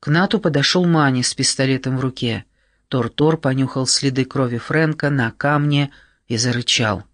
К Нату подошел Мани с пистолетом в руке. Тор-Тор понюхал следы крови Фрэнка на камне и зарычал.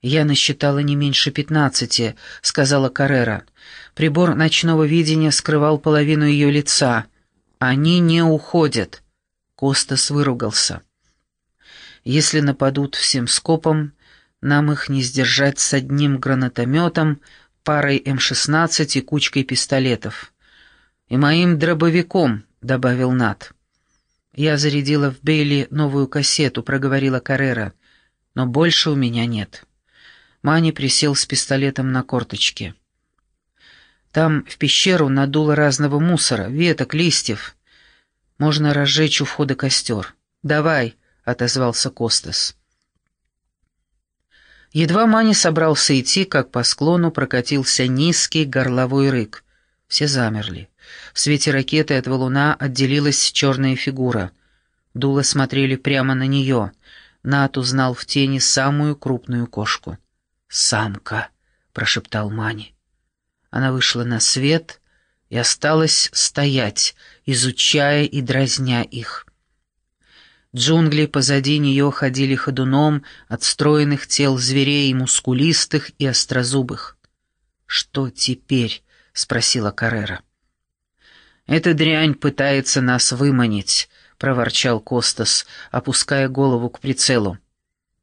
«Я насчитала не меньше пятнадцати», — сказала Каррера. Прибор ночного видения скрывал половину ее лица. «Они не уходят». Костас выругался. «Если нападут всем скопом, нам их не сдержать с одним гранатометом, парой М-16 и кучкой пистолетов. И моим дробовиком», — добавил Нат. «Я зарядила в Бейли новую кассету», — проговорила Каррера. «Но больше у меня нет». Мани присел с пистолетом на корточке. «Там в пещеру надуло разного мусора, веток, листьев. Можно разжечь у входа костер. Давай», — отозвался Костас. Едва Мани собрался идти, как по склону прокатился низкий горловой рык. Все замерли. В свете ракеты от валуна отделилась черная фигура. Дула смотрели прямо на нее. Нат узнал в тени самую крупную кошку. «Самка», — прошептал Мани. Она вышла на свет и осталась стоять, изучая и дразня их. Джунгли позади нее ходили ходуном от стройных тел зверей, мускулистых и острозубых. «Что теперь?» — спросила Каррера. «Эта дрянь пытается нас выманить», — проворчал Костас, опуская голову к прицелу.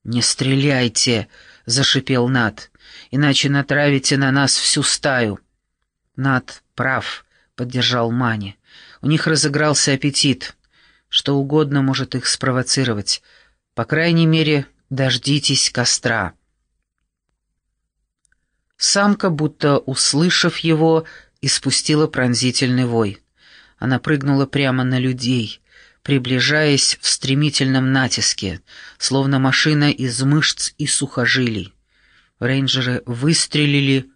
«Не стреляйте!» — зашипел Над. «Иначе натравите на нас всю стаю». «Над прав», — поддержал Мани. «У них разыгрался аппетит. Что угодно может их спровоцировать. По крайней мере, дождитесь костра». Самка, будто услышав его, испустила пронзительный вой. Она прыгнула прямо на людей, приближаясь в стремительном натиске, словно машина из мышц и сухожилий. Рейнджеры выстрелили,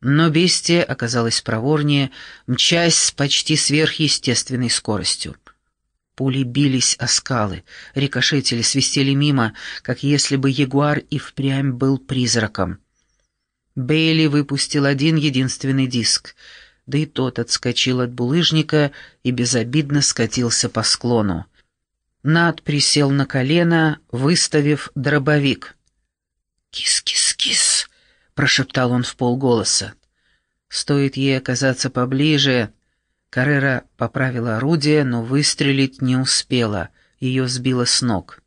но бестия оказалась проворнее, мчась с почти сверхъестественной скоростью. Пули бились о скалы, рикошетили, свистели мимо, как если бы ягуар и впрямь был призраком. Бейли выпустил один единственный диск, да и тот отскочил от булыжника и безобидно скатился по склону. Над присел на колено, выставив дробовик. «Кис-кис-кис!» — прошептал он в полголоса. «Стоит ей оказаться поближе...» Каррера поправила орудие, но выстрелить не успела, ее сбило с ног.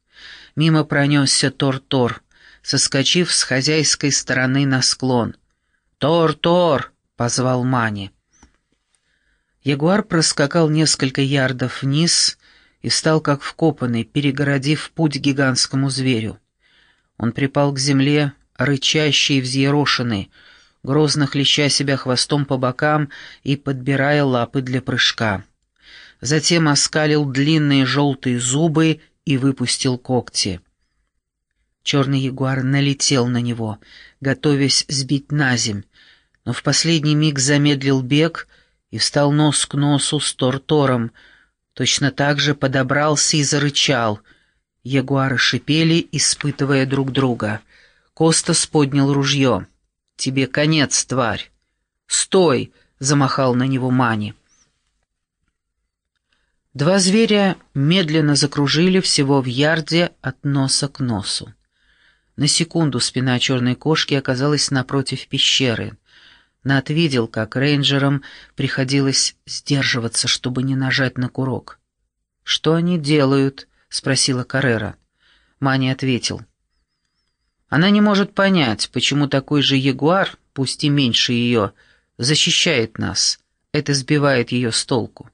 Мимо пронесся Тор-Тор, соскочив с хозяйской стороны на склон. «Тор-Тор!» — позвал Мани. Ягуар проскакал несколько ярдов вниз и стал как вкопанный, перегородив путь гигантскому зверю. Он припал к земле, рычащий и взъерошенный, грозно хлеща себя хвостом по бокам и подбирая лапы для прыжка. Затем оскалил длинные желтые зубы и выпустил когти. Черный ягуар налетел на него, готовясь сбить на земь, но в последний миг замедлил бег и встал нос к носу с Тортором, точно так же подобрался и зарычал. Ягуары шипели, испытывая друг друга. Костас поднял ружье. «Тебе конец, тварь!» «Стой!» — замахал на него Мани. Два зверя медленно закружили всего в ярде от носа к носу. На секунду спина черной кошки оказалась напротив пещеры. Нат видел, как рейнджерам приходилось сдерживаться, чтобы не нажать на курок. «Что они делают?» — спросила Каррера. Мани ответил. «Она не может понять, почему такой же ягуар, пусть и меньше ее, защищает нас. Это сбивает ее с толку».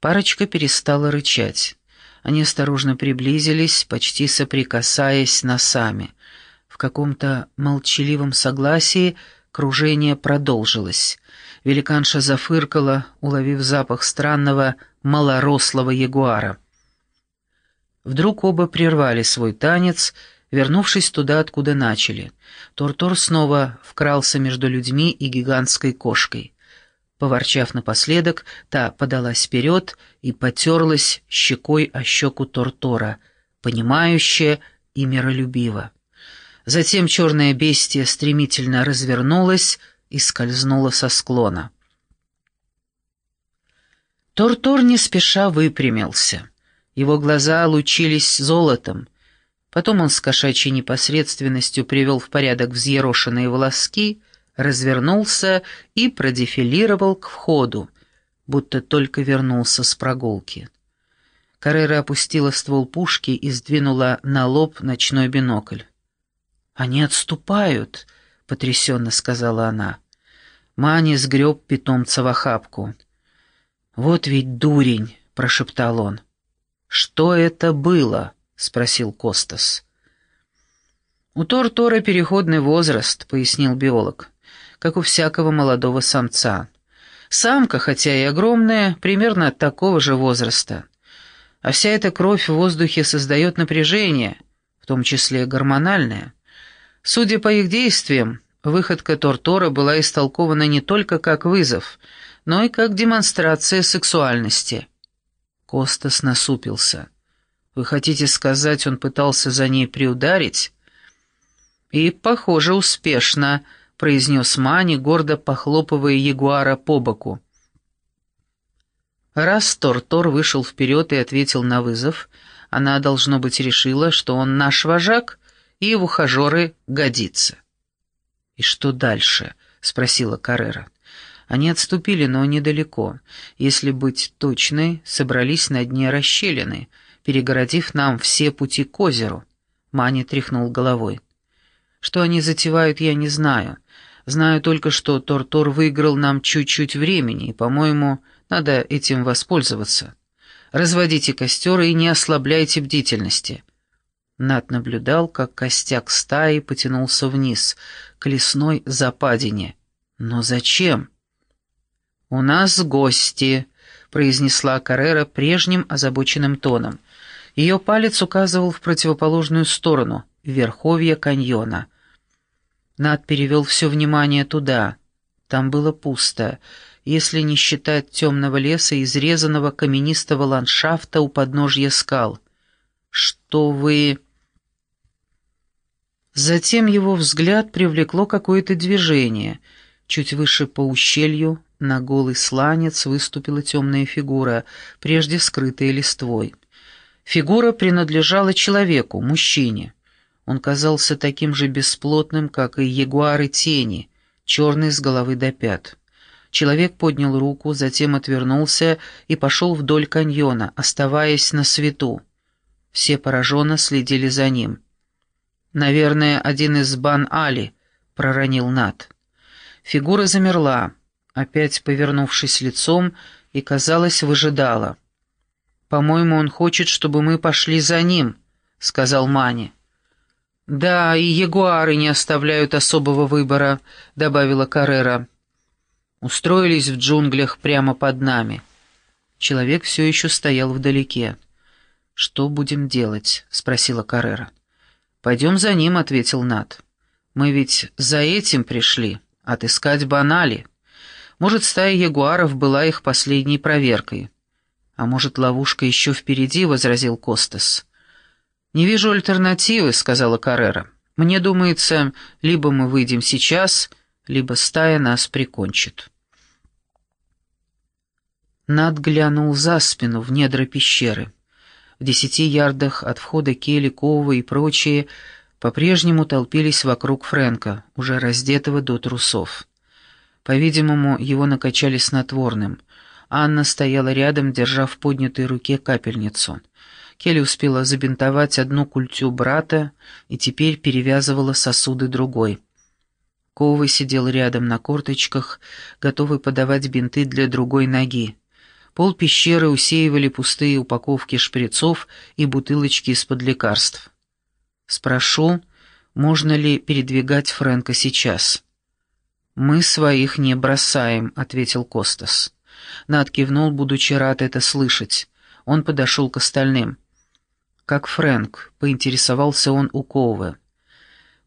Парочка перестала рычать. Они осторожно приблизились, почти соприкасаясь носами. В каком-то молчаливом согласии кружение продолжилось. Великанша зафыркала, уловив запах странного малорослого ягуара. Вдруг оба прервали свой танец, вернувшись туда, откуда начали. Тортор снова вкрался между людьми и гигантской кошкой. Поворчав напоследок, та подалась вперед и потерлась щекой о щеку Тортора, понимающе и миролюбиво. Затем черное бестие стремительно развернулось и скользнуло со склона. Тортор не спеша выпрямился. Его глаза лучились золотом. Потом он с кошачьей непосредственностью привел в порядок взъерошенные волоски, развернулся и продефилировал к входу, будто только вернулся с прогулки. Каррера опустила ствол пушки и сдвинула на лоб ночной бинокль. «Они отступают», — потрясенно сказала она. Мани сгреб питомца в охапку. «Вот ведь дурень!» — прошептал он. «Что это было?» — спросил Костас. «У Тор-Тора переходный возраст», — пояснил биолог, «как у всякого молодого самца. Самка, хотя и огромная, примерно такого же возраста. А вся эта кровь в воздухе создает напряжение, в том числе гормональное. Судя по их действиям, выходка Тортора была истолкована не только как вызов, но и как демонстрация сексуальности. Костас насупился. «Вы хотите сказать, он пытался за ней приударить?» «И, похоже, успешно», — произнес Мани, гордо похлопывая ягуара по боку. Раз Тортор вышел вперед и ответил на вызов, она, должно быть, решила, что он наш вожак и в ухажеры годится. «И что дальше?» — спросила Каррера. Они отступили, но недалеко. Если быть точной, собрались на дне расщелины, перегородив нам все пути к озеру. Мани тряхнул головой. Что они затевают, я не знаю. Знаю только, что Тортор выиграл нам чуть-чуть времени, и, по-моему, надо этим воспользоваться. Разводите костер и не ослабляйте бдительности. Над наблюдал, как костяк стаи потянулся вниз, к лесной западине. Но зачем? «У нас гости», — произнесла Каррера прежним озабоченным тоном. Ее палец указывал в противоположную сторону, в верховье каньона. Над перевел все внимание туда. Там было пусто, если не считать темного леса, изрезанного каменистого ландшафта у подножья скал. «Что вы...» Затем его взгляд привлекло какое-то движение. Чуть выше по ущелью, на голый сланец выступила темная фигура, прежде скрытая листвой. Фигура принадлежала человеку, мужчине. Он казался таким же бесплотным, как и ягуары тени, черный с головы до пят. Человек поднял руку, затем отвернулся и пошел вдоль каньона, оставаясь на свету. Все пораженно следили за ним. «Наверное, один из Бан-Али», — проронил Нат. Фигура замерла опять повернувшись лицом, и, казалось, выжидала. «По-моему, он хочет, чтобы мы пошли за ним», — сказал Мани. «Да, и ягуары не оставляют особого выбора», — добавила Каррера. «Устроились в джунглях прямо под нами». Человек все еще стоял вдалеке. «Что будем делать?» — спросила Каррера. «Пойдем за ним», — ответил Нат. «Мы ведь за этим пришли, отыскать банали». Может, стая ягуаров была их последней проверкой. А может, ловушка еще впереди, — возразил Костас. «Не вижу альтернативы», — сказала Каррера. «Мне думается, либо мы выйдем сейчас, либо стая нас прикончит». Над глянул за спину в недра пещеры. В десяти ярдах от входа Келли, Кова и прочие по-прежнему толпились вокруг Фрэнка, уже раздетого до трусов. По-видимому, его накачали снотворным. Анна стояла рядом, держа в поднятой руке капельницу. Келли успела забинтовать одну культю брата и теперь перевязывала сосуды другой. Ковы сидел рядом на корточках, готовый подавать бинты для другой ноги. Пол пещеры усеивали пустые упаковки шприцов и бутылочки из-под лекарств. «Спрошу, можно ли передвигать Фрэнка сейчас?» «Мы своих не бросаем», — ответил Костас. Над кивнул, будучи рад это слышать. Он подошел к остальным. «Как Фрэнк», — поинтересовался он у Коуве.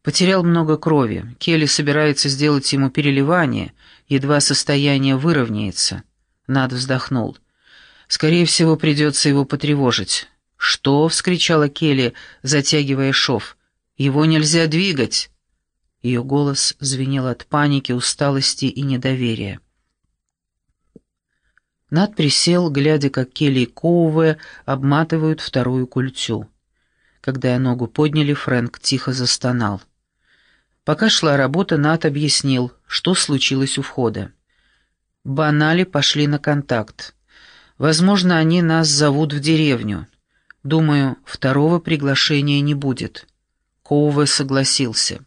«Потерял много крови. Келли собирается сделать ему переливание, едва состояние выровняется». Над вздохнул. «Скорее всего, придется его потревожить». «Что?» — вскричала Келли, затягивая шов. «Его нельзя двигать». Ее голос звенел от паники, усталости и недоверия. Над присел, глядя, как Келли и Коуве обматывают вторую культю. Когда я ногу подняли, Фрэнк тихо застонал. Пока шла работа, Нат объяснил, что случилось у входа. Банали пошли на контакт. Возможно, они нас зовут в деревню. Думаю, второго приглашения не будет. Коуве согласился.